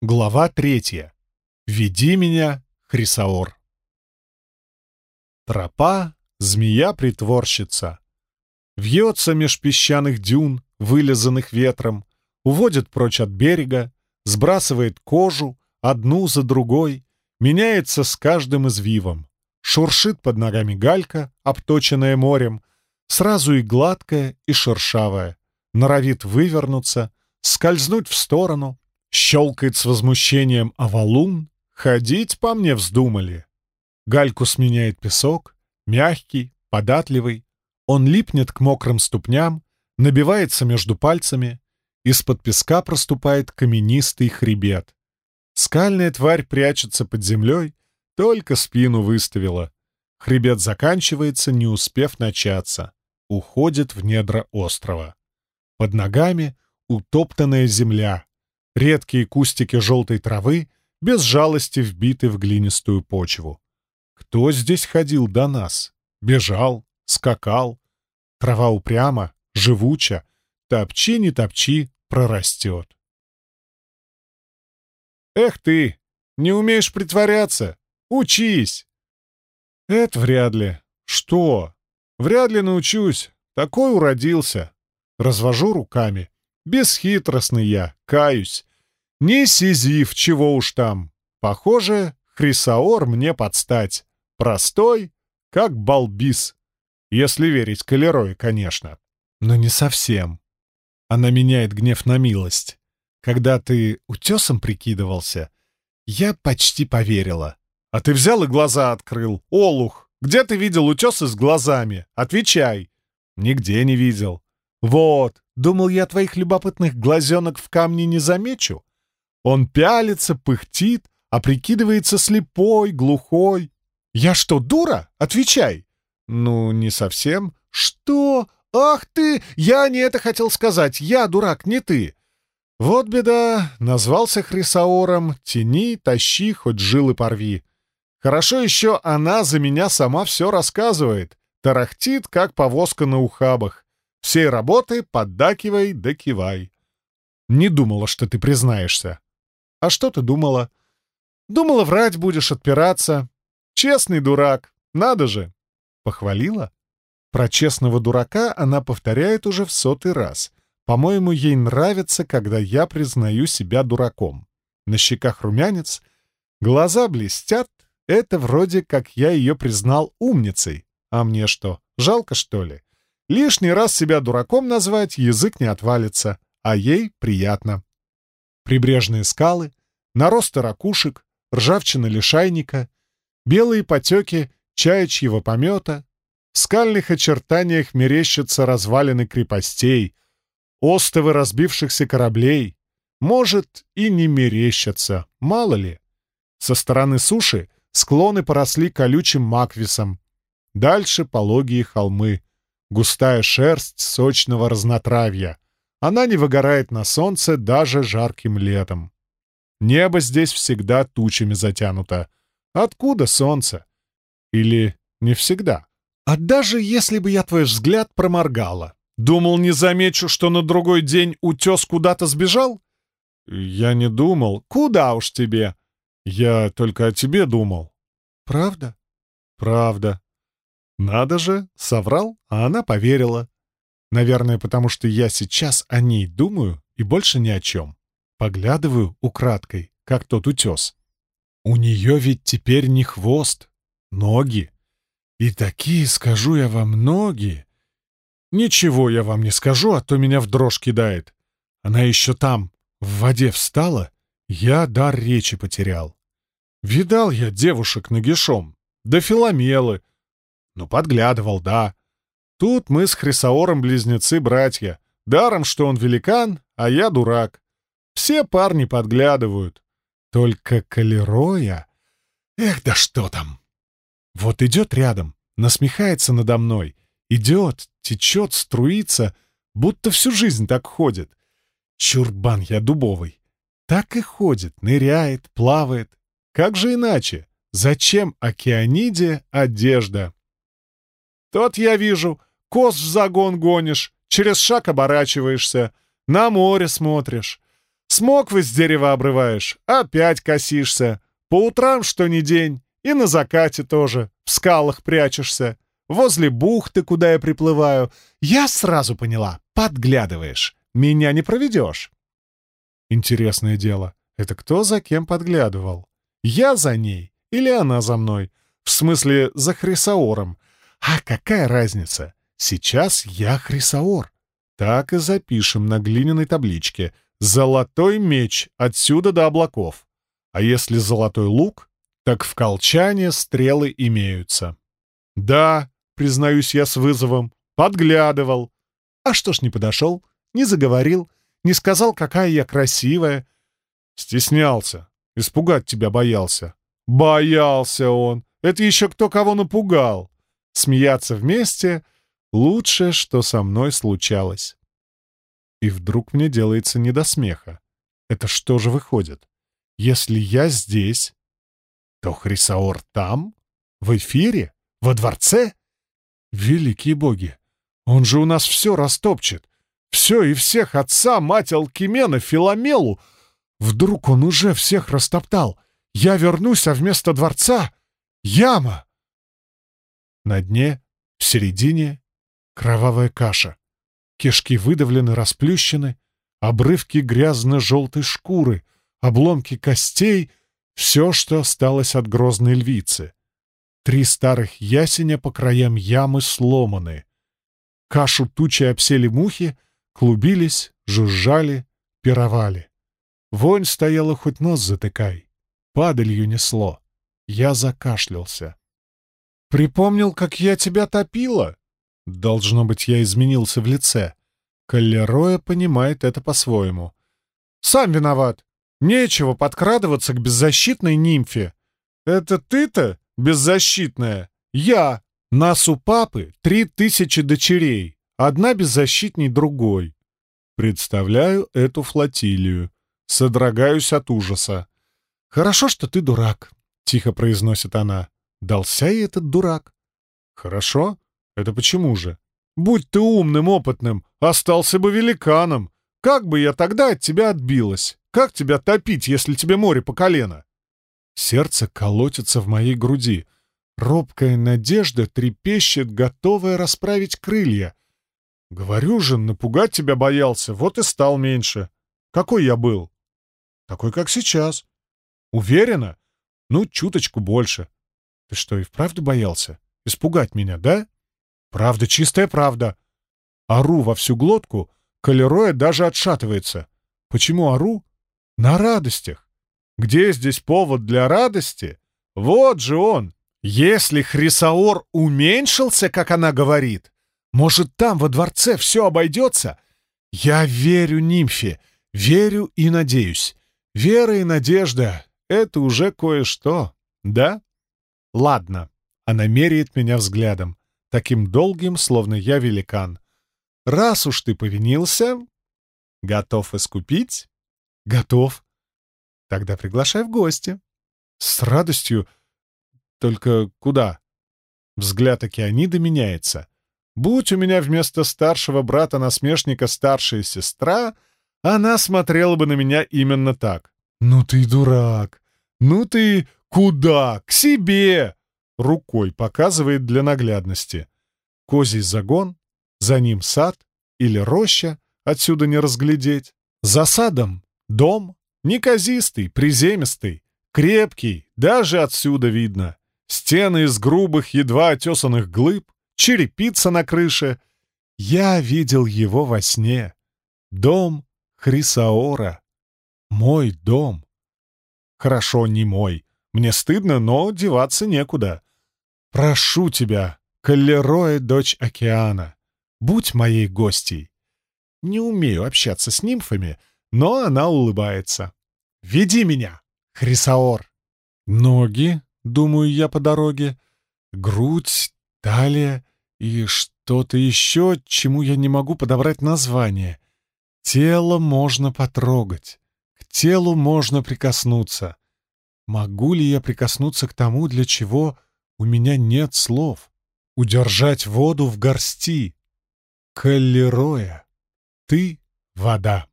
Глава третья. Веди меня, Хрисаор. Тропа, змея-притворщица. Вьется меж песчаных дюн, вылизанных ветром, уводит прочь от берега, сбрасывает кожу, одну за другой, меняется с каждым извивом. Шуршит под ногами галька, обточенная морем, сразу и гладкая, и шершавая, норовит вывернуться, скользнуть в сторону — Щелкает с возмущением овалун. Ходить по мне вздумали. Гальку сменяет песок, мягкий, податливый. Он липнет к мокрым ступням, набивается между пальцами. Из-под песка проступает каменистый хребет. Скальная тварь прячется под землей, только спину выставила. Хребет заканчивается, не успев начаться. Уходит в недра острова. Под ногами утоптанная земля, Редкие кустики желтой травы без жалости вбиты в глинистую почву. Кто здесь ходил до нас? Бежал, скакал. Трава упряма, живуча. Топчи, не топчи, прорастет. Эх ты, не умеешь притворяться. Учись. Это вряд ли. Что? Вряд ли научусь. Такой уродился. Развожу руками. Бесхитростный я, каюсь. Не Сизиф, чего уж там. Похоже, Хрисаор мне подстать. Простой, как балбис. Если верить Калерой, конечно. Но не совсем. Она меняет гнев на милость. Когда ты утесом прикидывался, я почти поверила. А ты взял и глаза открыл. Олух, где ты видел утесы с глазами? Отвечай. Нигде не видел. Вот, думал я твоих любопытных глазенок в камне не замечу. Он пялится, пыхтит, а прикидывается слепой, глухой. «Я что, дура? Отвечай!» «Ну, не совсем». «Что? Ах ты! Я не это хотел сказать. Я дурак, не ты!» Вот беда. Назвался Хрисаором. Тяни, тащи, хоть жилы порви. Хорошо еще она за меня сама все рассказывает. Тарахтит, как повозка на ухабах. Всей работы поддакивай да кивай. Не думала, что ты признаешься. А что ты думала? Думала, врать будешь, отпираться. Честный дурак, надо же. Похвалила? Про честного дурака она повторяет уже в сотый раз. По-моему, ей нравится, когда я признаю себя дураком. На щеках румянец, глаза блестят. Это вроде как я ее признал умницей. А мне что, жалко, что ли? Лишний раз себя дураком назвать язык не отвалится, а ей приятно. Прибрежные скалы, наросты ракушек, ржавчина лишайника, белые потеки чаячьего помета, в скальных очертаниях мерещатся развалины крепостей, остовы разбившихся кораблей, может, и не мерещатся, мало ли. Со стороны суши склоны поросли колючим маквисом, дальше пологие холмы, густая шерсть сочного разнотравья — она не выгорает на солнце даже жарким летом. Небо здесь всегда тучами затянуто. Откуда солнце? Или не всегда? А даже если бы я твой взгляд проморгала, думал, не замечу, что на другой день утес куда-то сбежал? Я не думал. Куда уж тебе? Я только о тебе думал. Правда? Правда. Надо же, соврал, а она поверила. Наверное, потому что я сейчас о ней думаю и больше ни о чем. Поглядываю украдкой, как тот утес. У нее ведь теперь не хвост, ноги. И такие, скажу я вам, ноги. Ничего я вам не скажу, а то меня в дрожь кидает. Она еще там, в воде встала, я дар речи потерял. Видал я девушек нагишом, да филомелы. Ну, подглядывал, да. Тут мы с Хрисаором близнецы-братья. Даром, что он великан, а я дурак. Все парни подглядывают. Только Калероя... Эх, да что там! Вот идет рядом, насмехается надо мной. Идет, течет, струится, будто всю жизнь так ходит. Чурбан я дубовый. Так и ходит, ныряет, плавает. Как же иначе? Зачем океаниде одежда? Тот я вижу, коз в загон гонишь, через шаг оборачиваешься, на море смотришь. Смоквы с дерева обрываешь, опять косишься. По утрам что ни день, и на закате тоже, в скалах прячешься. Возле бухты, куда я приплываю. Я сразу поняла, подглядываешь. Меня не проведешь. Интересное дело, это кто за кем подглядывал? Я за ней или она за мной? В смысле, за Хрисаором. А какая разница? Сейчас я Хрисаор. Так и запишем на глиняной табличке. Золотой меч отсюда до облаков. А если золотой лук, так в колчане стрелы имеются. Да, признаюсь я с вызовом, подглядывал. А что ж не подошел, не заговорил, не сказал, какая я красивая? Стеснялся, испугать тебя боялся. Боялся он. Это еще кто кого напугал. Смеяться вместе — лучшее, что со мной случалось. И вдруг мне делается не до смеха. Это что же выходит? Если я здесь, то Хрисаор там? В эфире? Во дворце? Великие боги! Он же у нас все растопчет. Все и всех отца, мать Алкимена, Филомелу. Вдруг он уже всех растоптал. Я вернусь, а вместо дворца — яма. На дне, в середине — кровавая каша. Кишки выдавлены, расплющены, обрывки грязно-желтой шкуры, обломки костей — все, что осталось от грозной львицы. Три старых ясеня по краям ямы сломаны. Кашу тучи обсели мухи, клубились, жужжали, пировали. Вонь стояла хоть нос затыкай. Падалью несло. Я закашлялся. «Припомнил, как я тебя топила?» Должно быть, я изменился в лице. Каллероя понимает это по-своему. «Сам виноват. Нечего подкрадываться к беззащитной нимфе. Это ты-то беззащитная? Я. Нас у папы три тысячи дочерей. Одна беззащитней другой. Представляю эту флотилию. Содрогаюсь от ужаса. «Хорошо, что ты дурак», — тихо произносит она. «Дался и этот дурак». «Хорошо? Это почему же? Будь ты умным, опытным, остался бы великаном. Как бы я тогда от тебя отбилась? Как тебя топить, если тебе море по колено? Сердце колотится в моей груди. Робкая надежда трепещет, готовая расправить крылья. Говорю же, напугать тебя боялся, вот и стал меньше. Какой я был? Такой, как сейчас. Уверена? Ну, чуточку больше. Ты что, и вправду боялся? Испугать меня, да? Правда, чистая правда. Ору во всю глотку, Калероя даже отшатывается. Почему ору? На радостях. Где здесь повод для радости? Вот же он. Если Хрисаор уменьшился, как она говорит, может, там во дворце все обойдется? Я верю нимфе, верю и надеюсь. Вера и надежда — это уже кое-что, да? Ладно. Она меряет меня взглядом таким долгим, словно я великан. «Раз уж ты повинился, готов искупить?» «Готов». «Тогда приглашай в гости». «С радостью. Только куда?» Взгляд океанида меняется. Будь у меня вместо старшего брата-насмешника старшая сестра, она смотрела бы на меня именно так. «Ну ты дурак! Ну ты куда? К себе!» рукой показывает для наглядности. Козий загон, за ним сад или роща, отсюда не разглядеть. За садом дом, неказистый, приземистый, крепкий, даже отсюда видно. Стены из грубых, едва отесанных глыб, черепица на крыше. Я видел его во сне. Дом Хрисаора. Мой дом. Хорошо, не мой. Мне стыдно, но деваться некуда. Прошу тебя, Каллероя, дочь океана, будь моей гостьей. Не умею общаться с нимфами, но она улыбается. Веди меня, Хрисаор. Ноги, думаю я по дороге, грудь, талия и что-то еще, чему я не могу подобрать название. Тело можно потрогать, к телу можно прикоснуться. Могу ли я прикоснуться к тому, для чего у меня нет слов. Удержать воду в горсти. Каллероя. Ты — вода.